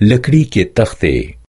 لکڑی کے تختے۔